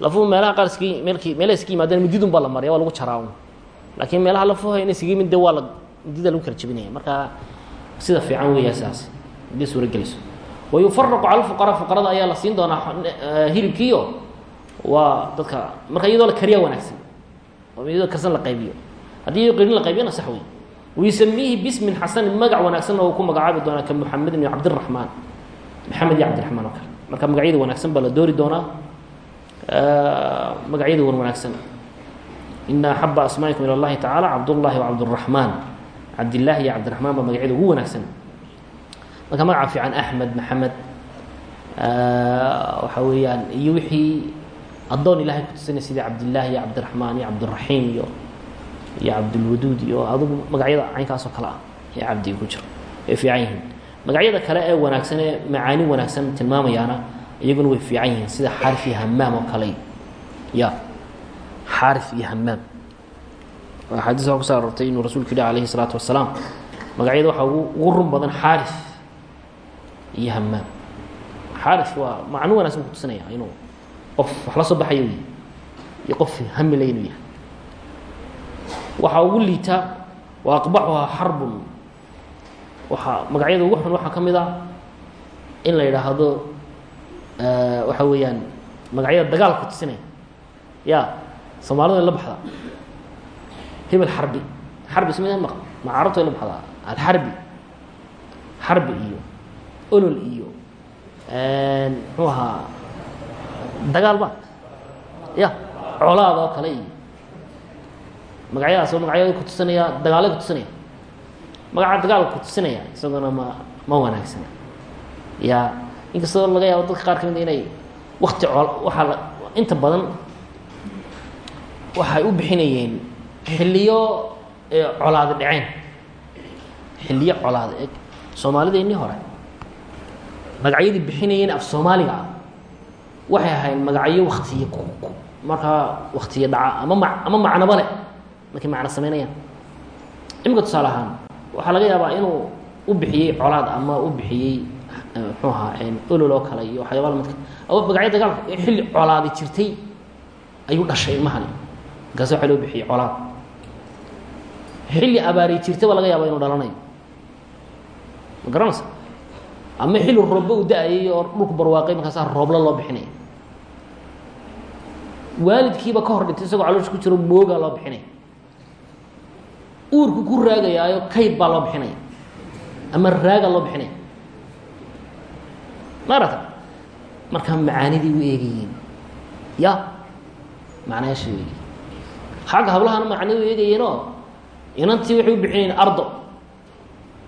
Lafuhu meelaha qaar iski meelkii meelaha iska yimaadeen mididun baa la marya waa lagu jaraa laakiin meelaha lafuha ina iskaga de waa midida lagu kala jabinaya marka sida fiican weeyaa sidaas haddii suuragelayso wayufaraqu cala fuqaraa fuqarada ayaa la siin doonaa hilibkiio waa dadka marka iyadoo la kariyaa wanaagsan oo iyadoo karsan la qaybiyo. Haddii iyadoo qerin la qaybiyana sax wey wayusamiihi bismin xasanin magac wanaagsan oo ku magacaabi doonaa ka muxamedin iyo cabdiraxmaan maxamed iyo cabdiraxmaan oo kale. Marka magacyada wanaagsan baa la doori doonaa. Magacyada wan wanaagsan. Ina axaba asmaa'ikum ila llahi tacaala cabdullahi wa cabdillaahi iyo cabdiraxmaan baa magacyada ugu wanaagsan. Marka magaca fiican axmed maxamed waxa weeyaan iyo wixii addoon ilahay ku tusanay sidii cabdillaahi iyo cabdiraxmaan iyo cabdiraxiim iyo iyo cabdulwaduud iyo adugu magacyada caynkaas oo kale ah ee cabdiga ku jira way fiican yihiin. Magacyada kale ee wanaagsan ee macaani wanaagsan tilmaamayaana iyaguna way fiican yihiin sida xaarif iyo hamaam oo kale. Ya xaarif iyo hamaam axaadiis waa kuso aroortay inuu rasuulku yihi alayhi الsalaatu wasalaam magacyada waxaa ugu ugu run badan xaarif iyo hamaam xaarif waa macno wanaagsan kutusinaya inuu qof wax la soo baxayo wey iyo qof hamilay inuu yahay. Waxaa ugu liita wa aqbaxuhaa xarbun. Waxaa magacyada ugu xun waxaa ka mid a in la yidhaahdo waxa weeyaan magacyada dagaal kutusinaya ya soomaalidu ay la baxdaa hebel xarbi. Xarbi isma ma ay la baxdaa alxarbi xarbi. Iyo olol iyo muxuu ahaa dagaal ba. Ya colaad oo kale iyo. Magacyadaas oo magacyada kutusinaya dagaalay kutusinaya magaca dagaal kutusinaya isaguna ma ma wanaagsana. Ya inkastoo laga yaabo dadka qaar ka mid inay wakti col waxaa la inta badan waxay u bixinayeen xilliyo colaadi dhaceen xilliyo colaada eg soomaalideennii hore magacyadii bixinayeen af soomaaliga ah waxay ahayd magacyo waktiyo markaa waktiyo dhaca ama ma ama macnoba leh. Markay macno sameynayaan. Imika tusaale ahaan waxaa laga yaabaa inuu u bixiyey colaad ama u bixiyey muxuu ahaa olol oo kale iyo waxyaaba lamidka magacyo dagaalka xilli colaadi jirtay ayuu dhashay ilmahani. Markaas waxa loo bixiyey colaad xilli abaari jirtaba laga yaaba inuu dhalanayo. Ma garanaysa? Ama xilli roobba u da'ayay oo dhulku barwaaqay markaasaa roobla loo bixinaya waalidkiiba ka hor dhintay isagoo caloosha ku jiro moogaa loo bixinaya uurku ku raagayaayo kayd baa loo bixinaya ama raaga loo bixinaya maarata markaa macaanidii u eegayiin. Ya macnayaasha u eegayiin. Xagga hablahana macnida u eegayeenoo inantii waxay u bixinayeen ardo.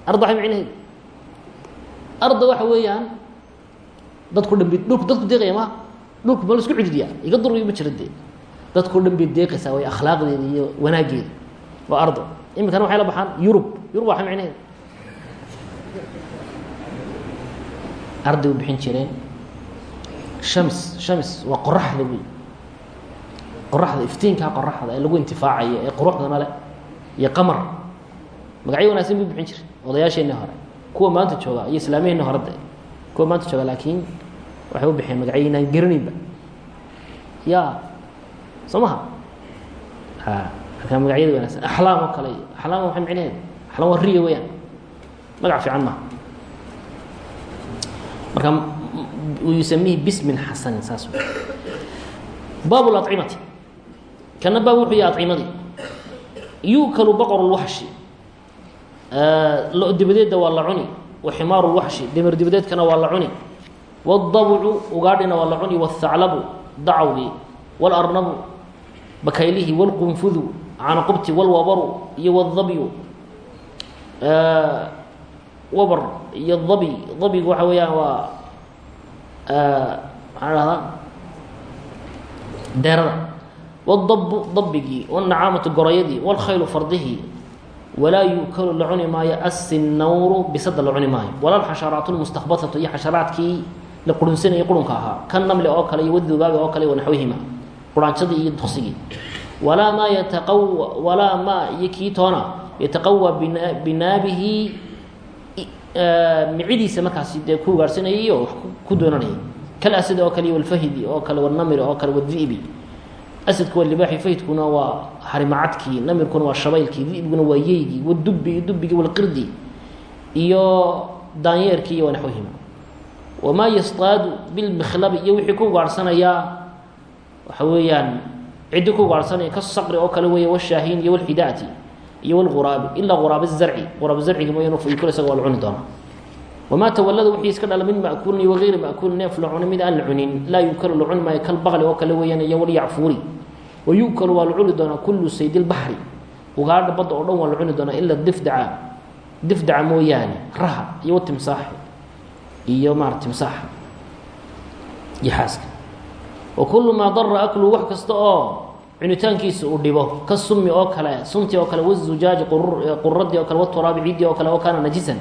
Ardo waxay micnaheed ardo waxa weeyaan dadku dhan bi dhulku dadku deeqaya ma dhulku ma la isku cididiyaa iga durriyo ma jira dee dadku dhan bay deeqaysaa way akhlaaqdeeda iyo wanaaggeeda. Waa ardo. Iminkana waxay la baxaan yurub. Yurub waxay micnaheed arday u bixin jireen. Shams shams waa qoraxda wey qoraxda iftiinkaa qoraxda ee lagu intifaacayo ee quruxdana leh iyo qamar. Magacyo wanaagsan buu bixin jiray odayaasheenii hore kuwa maanta jooga iyo islaamiyeenii hore kuwa maanta jooga laakiin waxay u bixeen magacyo inaan garanayba ya soo maha magacyada wanaagsan. Axlaam oo kale axlaam waxay micnaheed axlaam waa riya weyaan magac fiican maha marka yusamihi bismin xasanin saas baab اlacimati kana baab wuxuu yahay acimadii yuukalu baqr اlwaxshi lo dibadeedda waa la cuni wa ximaaru اlwaxshi demir dibadeedkana waa la cuni wاdabcu ugaadhina waa la cuni wاthaclabu dacwgii wاlarnabu bakaylihi wاlqunfudu canaqubti wاlwabaru iyo wاdabyu wabr iyo dabi dabigu waxa weeyaan waa maxaa dhahdaa deerada wadabu dabigii wanacaamatu gorayadii walkhaylu fardihii walaa yukalu la cuni maayo asinawru bisada la cuni maayo walaalxashaaraatu lmustakbatatu iyo xasharaadkii la qurunsinayay qurunka ahaa ka namli oo kale iyo wadugaaga oo kale wanaxwihima quraansadii iyo duksigii walaa maa yataqawa walaa maa iyo kii toona yataqawaa binaabihi micidiisa markaasi dee ku ugaarhsanayay oo wax ku doonanayay kalasida oo kale iyo walfahidi oo kale wanamiri oo kale wadibi asadku waa libaaxi fahidkuna waa harimacadkii namirkuna waa shabaylkii dibiguna waa yeygii wadubi dubigii walqirdi iyo daanyeerkii iyo wanaxwihima wamaa yastaadu bilmikhlabi iyo wixii ku ugaarhsanayaa waxa weeyaan ciddi ku ugaarhsanaya ka saqri oo kale weeye washaahiin iyo walxidaati iyo wluraabi ilaa quraab zarci quraab zarciga mooyaan yukul isaga waa la cuni doonaa wamaa tawallada wixii iska dhala min ma'kuulin iyo wagayri ma'kuulin neef la cuni mid aan la cunin laa yuukalu la cuni maayo kalbaqli oo kale weeyaan iyo walyacfuuri wa yu'kalu waa la cuni doonaa kullu saydilbaxri ugaadha badda oo dhan waa la cuni doonaa ila difdaca difdaca mooyaane raha iyo watimsaax iyo maara timsaaxa iyo xaaska wa kullu maa dara aklu wax kasta oo cunitaankiisa uu dhibo ka sumi oo kale sunti oo kale wazujaaji quradii oo kale waturaabi oo kale oo kaana najisan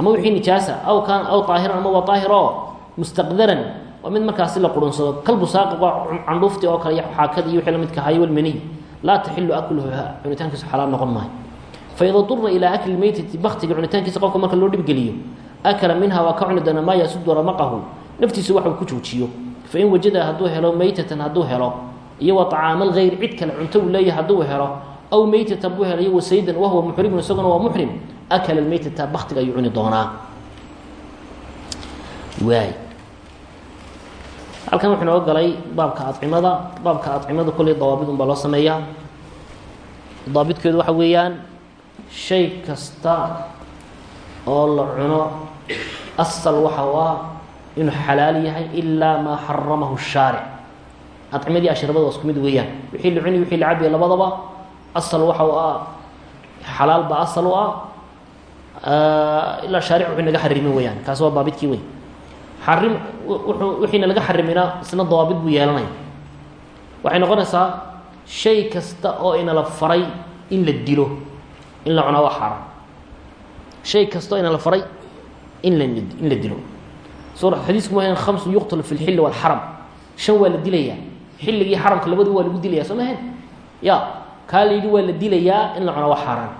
ama wixii nijaasa aw kaan aw aahiran ama waa aahir oo mustaqdaran waa mid markaasi la qurunsado. Kalbusaaqi waa candhuuftii oo kale iyo xaakadii iyo wixii lamidka ahaay walmaniy laa taxilu akluha cunitaankiisu xalaal noqon maayo faida dura ilaa akli meytati baktiga cunitaankiisa qofka marka loo dhibgeliyo akala minha waa ka cuni doona maa yasudu ramaqahu naftiisu waxuu ku joojiyo fain wajada hadduu helo meytatan iyo wa طacaama اlgayr cid kale cunto uu leeyahay hadduu helo aw meytatan buu helayo wasaydan wahuwa muxrimun isaguna waa muxrim akala meytata baktiga ayuu cuni doonaa waay halkan wuxuu nooga galay baabka acimada baabka acimada kolley dawaabid un baa loo sameeyaa daabidkeedu waxa weeyaan shay kasta oo la cuno asal waxa u inuu xalaal yahay ilaa maa xaramahu الshaaric acimadii ashrabada waa isku mid weeyaan wixii la cuni wixii la cabiya labadaba asal waxa u ah xalaal baa asal u ah ilaa shaaric wuxuu naga xarimin weeyaan kaasi waa daabidkii wey xarim wuxuu wixiina laga xarimina isna dawaabid buu yeelanaya waxay noqonaysaa shay kasta oo inala faray in la dilo in la cunaa waa xaaraan shay kasta oo inala faray in la in la dilo. Soo xadiisku ma khamsun yuqtalu fi lxilli walxaram shan waa la dilayaa. Xilligii xaramka labadu waa lagu dilaya soo mahayn ya kaa la yidhi waa la dilayaa in la cunaa waa xaaraan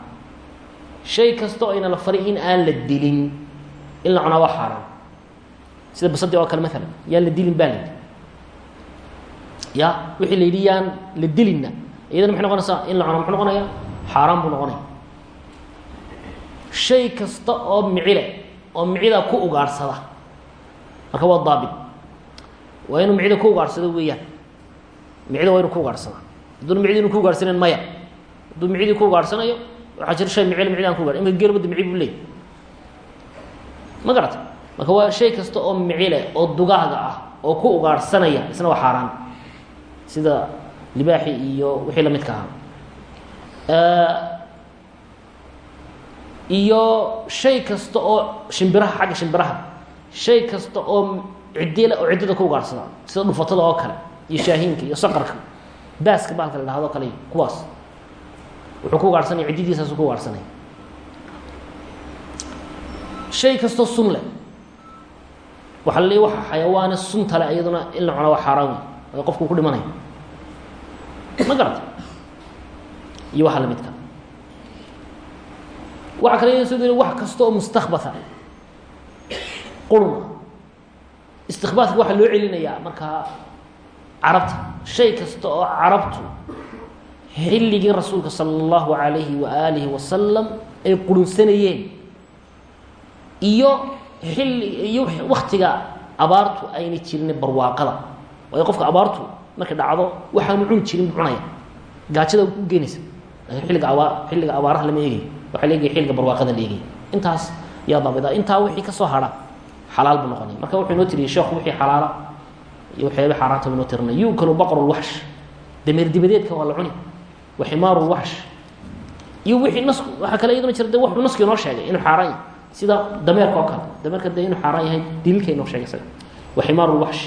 shay kasta oo inala faray in aan la dilin. In la cunaa waa xaaraan sida basadii oo kale maalan yaan la dilin baa la yidhi ya wixii la yidhi yaan la dilina iyadana maxay noqonaysaa in la cuno muxuu noqonaya xaaraan buu noqonaya. Shay kasta oo micile oo micida ku ugaadhsada marka waa daabit. Waa inuu micida ku ugaadhsado weeyaan. Micida waa inuu ku ugaadhsada hadduuna micidi inu ku ugaadhsanayn maya. Hadduu micidii ku ugaadhsanayo waxaa jira shay micile micida an ku ugaadh imika geelbada mici buu leeyay ma garata marka waa shay kasta oo micile oo dugaaga ah oo ku ugaadhsanaya isna waa xaaraan sida libaaxi iyo wixii la midka ahaa iyo shay kasta oo shimbiraha xagga shimbiraha shay kasta oo ciddile oo ciddada ku ugaadhsada sida dhufatada oo kale iyo shaahiinka iyo saqarka baaska baalka la dhahdo kale kuwaas wuxuu ku ugaadhsanaya ciddidiisaasu ku ugaadhsanaya shay kastoo sun leh. Waxaa la leeya waxa xayawaane iyaduna in la cuna waa xaaraan wey qofku ku dhimanaya ma garata iyo waxaa la midka waxa kale soo wax kasta oo mustakbata quruna istikbaatka waxaa loo celinayaa markaa carabta. Shay kasta oo carabtu xilligii rasuulka sala allahu alayhi wa aalihi wasalam ay qurunsanayeen iyo xilli iyo waktiga abaartu ayna jirin barwaaqada. Waayo qofka abaartu markay dhacdo waxaanu cuni jirin cunaya gaajada u geenaysa. Xilliga abaar xilliga abaaraha lama eegayo waxaa la eegaya xilliga barwaaqada la eegaya intaas yaa daabida. Intaa wixii ka soo hadha xalaal buu noqonaya marka wuxuu inoo tiriyay sheekhu wixii xalaala iyo waxyaaba xaaraanta bu inoo tirinay yuukalu baqru lwaxsh dameer dibadeedka waa la cuni wa ximaaru lwaxsh iyo wixii nasku waxaa kale iyaduna jira de wuxuu nasku inoo sheegay inuu xaaraan yahay sida dameerka oo kale dameerka dee inuu xaaraan yahay daliilka inoo sheegay isaga wa ximaaru lwaxsh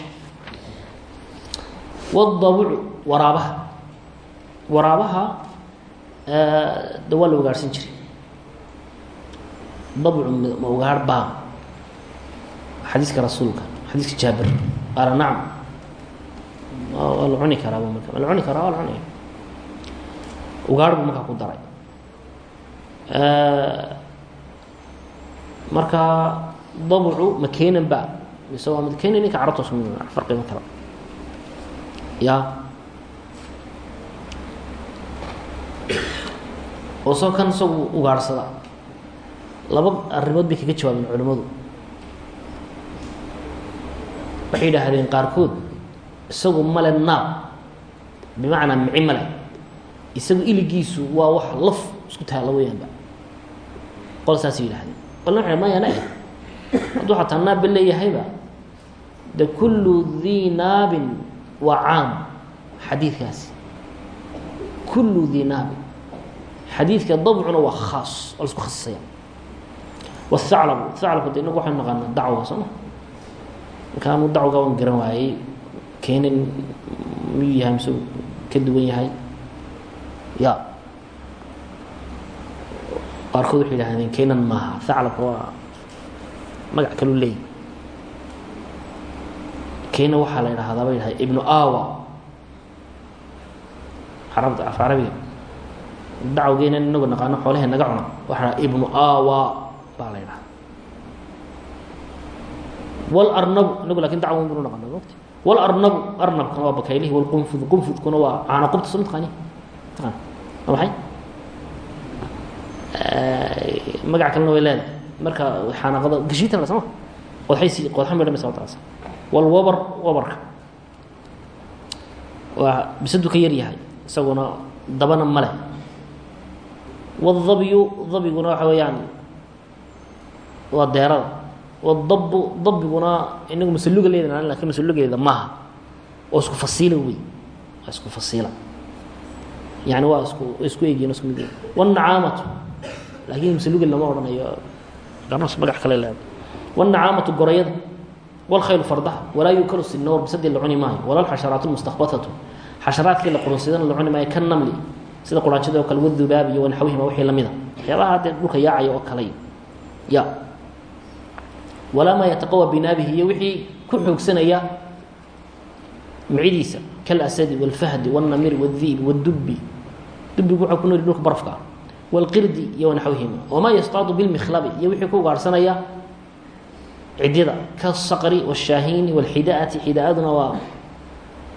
wadabucu waraabaha waraabaha de waa la ugaarhsan jiray dabcu ma ugaarh baa xadiiska rasuulka xadiiska jaabir qaala nacam waa la cuni karaa marka waa la cuni karaa waa la cunaya ugaarh buu markaa ku daray. Marka dabcu ma keenan ba? Mise waa mid keenan ninka carabta mid farqi ma kala. Ya. Oo soo kan isagu ugaadhsada laba arrimood bay kaga jawaabeen culimmadu. Waxay yidhaahdeen qaarkood isagu male naab bimacnaa mici male isagu iligiisu waa wax laf isku taalla weyaanba qol saasay yidhahdeen. Qolna waxay mayana eh hadduu xataa naabba leeyahayba de kullu dii naabin waa caam xadiidkaasi. Kullu dii naabin. Xadiidka dabcuna waa khaas oo la isku khasisaya. Thaclabka de inagu waxaynu naqaana dacwga soo ma? Dacwga waan garan waayey keenan miyuu yahay mise ka duwan yahay ya. Qaarkood waxay yidhahdeen keenan maaha thaclabka waa magac kalu leeyahy keena waxaa la yidhahdaa bay dhahay ibnu awa arabda af carabiga. Dacwgeena inagu naqaano xoolahe naga cuna. Waxaa ibnu awa baa la ydhaha wlarnabu inagu laakiin dacwan banu naqana mota wlarnabu arnabkana waa bakaylihi wlqunfud qunfudkuna waa caana qubta soo mataqaani waa maxay magac kalena way leedahay marka xaanaqada gashiitan la sama qodxaysi qodxa midhamaysa wataas walwabar wabarka waa bisadu ka yar yahay isaguna dabana male wاdabyu dabiguna waxa weeyaan waa deerada wadabu dabiguna inagu masaluga leedana laakiin masalugeeda maaha oo isku fasiila wey isku fasiila yani waa isku isku egyihin isku mid wالnacaamatu lakin masaluga lama odhanayo ganas magac kale leeda wالnacaamatu gorayada wاlkhayl fardaha walaa yukalu sinawr bisadii la cuni maayo wala xasharaat اmustakbatatu xasharaadkii la qurunsadana la cuni maayo ka namli sida quraanjada oo kale wadubaab iyo wanaxwihima wixii lamida waxyaabaha haddee dhulka yaacaya oo kale ya walaa maa yataqawa binaabihi iyo wixii ku xoogsanaya micidiisa kalasadi wاlfahdi wاlnamiri wاdiib wاdubi dubigu waxaa ku nooli dhulka barafka ah wاlqirdi iyo wanaxwihima wamaa yastaadu bilmikhlabi iyo wixii ku ugaarhsanaya cidyada kasaqri wاshaahiini wاlxidaati xidaaduna waa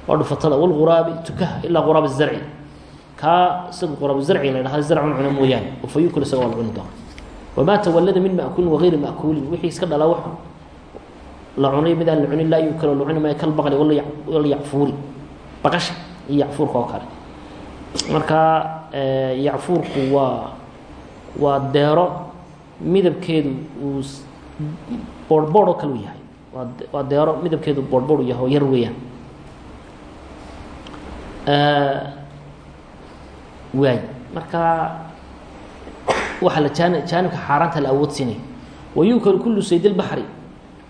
waa dhufatada walguraabi tukaha ilaa quraab الzarci kaa isaga quraab zarci la dhahda zarcun cuna mooyaane oo fa yukul isaga waa la cuni doona wamaa tawallada min ma'kuulin wagayri ma'kuulin wixii iska dhalaa wax la cunay mid aan la cunin laa yukalo la cuni maayo kalbaqli wala yacfuuri baqasha iyo yacfuurka oo kale marka yacfuurku waa waa deero midabkeedu uu boorhboor oo kale u yahay. Waa deero midabkeedu boorhboor u yahay oo yar weeyaan. Waay. Marka waxaa la jaan jaanibka xaaraanta la awood siinaya wayukalu kulu sayd اlbaxri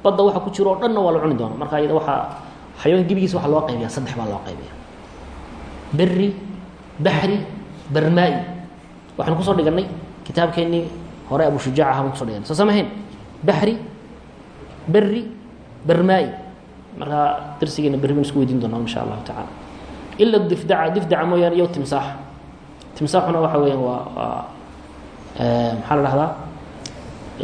badda waxa ku jiro o dhanna waa la cuni doona. Marka iyada waxaa xayawanka gebigiisa waxa loo qaybiya saddex baa loo qaybiya beri baxri barmaa-i waxaynu ku soo dhiganay kitaabkeenii hore abu shujaac aha baan kuso dhiganay soo samahayn baxri beri barmaa-i marka darsigeena berri isku weydiin doonaa insha allahu tacaala. Ila difdaca difdaca mooyaane iyo timsaax. Timsaaxuna waxa weeyaan waa maxaa la dhahdaa?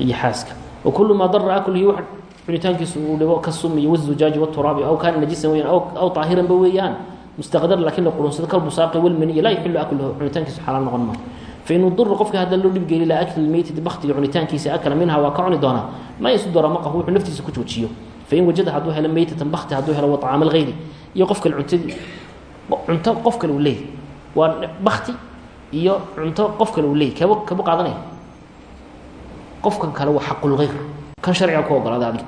Yaxaaska wakulu maa dara aklihi wax cunitaankiisu uu dhibo ka sumiyo wazujaaji waturaabi aw kaana najisan weyaan aw طaahiranba weeyaan mustaqdar laakiin la qurunsado kalbusaaqi walmaniya laa yaxilu akluhu cunitaankiisu xalaal noqon maayo fain udura qofka hadda loo dhibgeeli ilaa akli lmeytati baktiga cunitaankiisa akala minha waa ka cuni doonaa ma yasudara maqahu wuxuu naftiisa ku joojiyo fain wajada hadduu helo meytatan bakti hadduu helo waطcaama algayri iyo qof kale cuntadii cunto qof kale uu leeyahy waa bakti iyo cunto qof kale uu leeyay kaba kaba qaadanaya qofkan kale waa xaqulgayr kan sharciga ku ogolaada adiga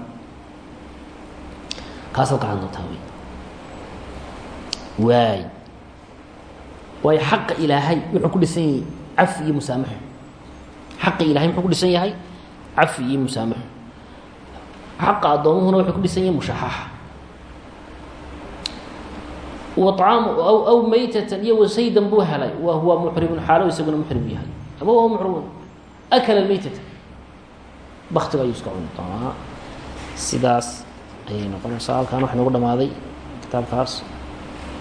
kaasaad qaadan doontaa wey waay. Waayo xaqa ilaahay wuxuu ku dhisan yahay cafi iyo musaamaxo xaqa ilahay muxuu ku dhisan yahay cafi iyo musaamaxo xaqa addoomuhuna wuxuu ku dhisan yahay mushaxaxa wacaamu aw maytatan iyo wasaydan buu helay. Wa huwa muxrimun xaalo isaguna muxrim yahay. Ama wa muxrimun akala meytata baktiga ayuu iska cuni doonaa sidaas ayay noqonaysaa. Halkaan waxa nagu dhamaaday kitaabkaas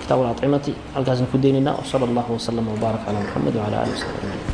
kitaab alacimati halkaasaan ku daynaynaa wsala allahu waslama wbaarak calaa muxamed wcala alih wasabi ajmaciin